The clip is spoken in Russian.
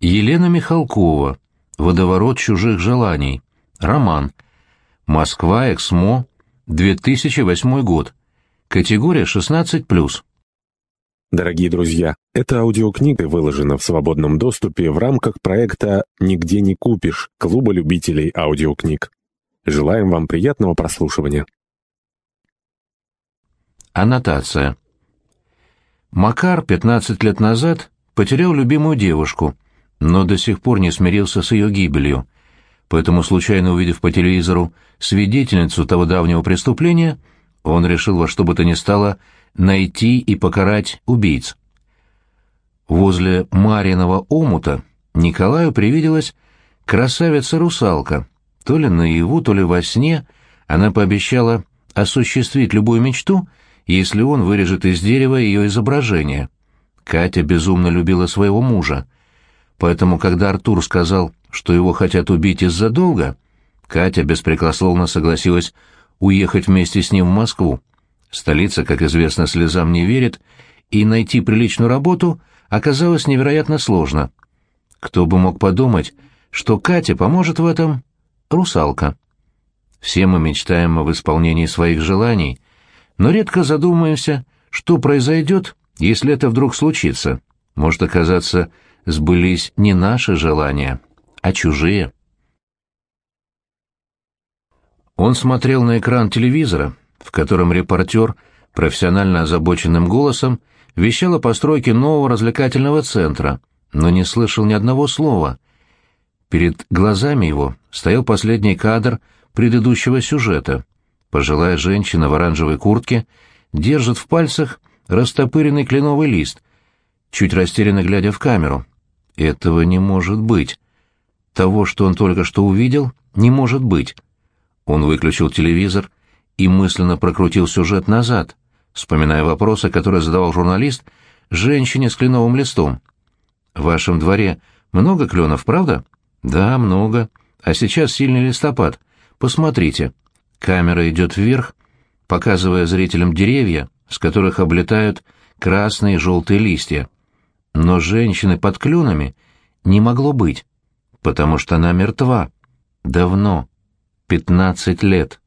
Елена Михалкова. Водоворот чужих желаний. Роман. Москва, Эксмо. 2008 год. Категория 16+. Дорогие друзья, эта аудиокнига выложена в свободном доступе в рамках проекта «Нигде не купишь» Клуба любителей аудиокниг. Желаем вам приятного прослушивания. Аннотация. Макар 15 лет назад потерял любимую девушку — но до сих пор не смирился с ее гибелью. Поэтому, случайно увидев по телевизору свидетельницу того давнего преступления, он решил во что бы то ни стало найти и покарать убийц. Возле Мариного омута Николаю привиделась красавица-русалка. То ли наяву, то ли во сне она пообещала осуществить любую мечту, если он вырежет из дерева ее изображение. Катя безумно любила своего мужа — Поэтому, когда Артур сказал, что его хотят убить из-за долга, Катя беспрекословно согласилась уехать вместе с ним в Москву. Столица, как известно, слезам не верит, и найти приличную работу оказалось невероятно сложно. Кто бы мог подумать, что Катя поможет в этом русалка. Все мы мечтаем об исполнении своих желаний, но редко задумаемся, что произойдет, если это вдруг случится. Может оказаться, сбылись не наши желания, а чужие. Он смотрел на экран телевизора, в котором репортер профессионально озабоченным голосом вещал о постройке нового развлекательного центра, но не слышал ни одного слова. Перед глазами его стоял последний кадр предыдущего сюжета. Пожилая женщина в оранжевой куртке держит в пальцах растопыренный кленовый лист, чуть растерянно глядя в камеру. Этого не может быть. Того, что он только что увидел, не может быть. Он выключил телевизор и мысленно прокрутил сюжет назад, вспоминая вопросы, которые задавал журналист женщине с кленовым листом. «В вашем дворе много кленов, правда?» «Да, много. А сейчас сильный листопад. Посмотрите». Камера идет вверх, показывая зрителям деревья, с которых облетают красные и желтые листья. Но женщины под клюнами не могло быть, потому что она мертва. Давно. Пятнадцать лет.